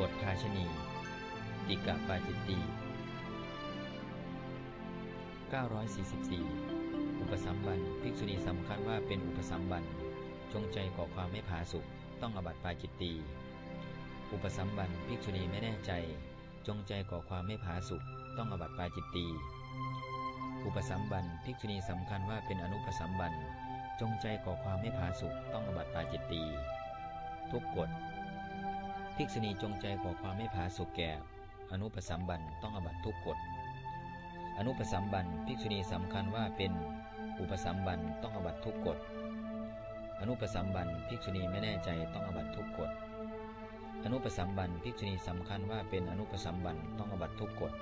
บทภาชนีติกะปาจิตตี944 อุปสัมบันภิกษุณีสำคัญว่าเป็นอุปสัมบันจงใจก่อความไม่ผาสุกต้องอบัติปาจิตตีอุปสัมบันภิกษุณีไม่แน่ใจ จงใจก่อความไม่ผาสุกต้องอบัติปาจิตตีอุปสัมบันภิกษุณีสำคัญว่าเป็นอนุปสัมบันจงใจก่อความไม่ผาสุกต้องอบัติปาจิตตีทุกกฎ ภิกษุณีจงใจก่อความไม่ผาสุกแก่ อนุปสัมบันต้องอบัตทุกกฎ อนุปสัมบันภิกษุณีสำคัญว่าเป็นอุปสัมบันต้องอบัตทุกกฎ อนุปสัมบันภิกษุณีไม่แน่ใจต้องอบัตทุกกฎ อนุปสัมบันภิกษุณีสำคัญว่าเป็นอนุปสัมบันต้องอบัตทุกกฎ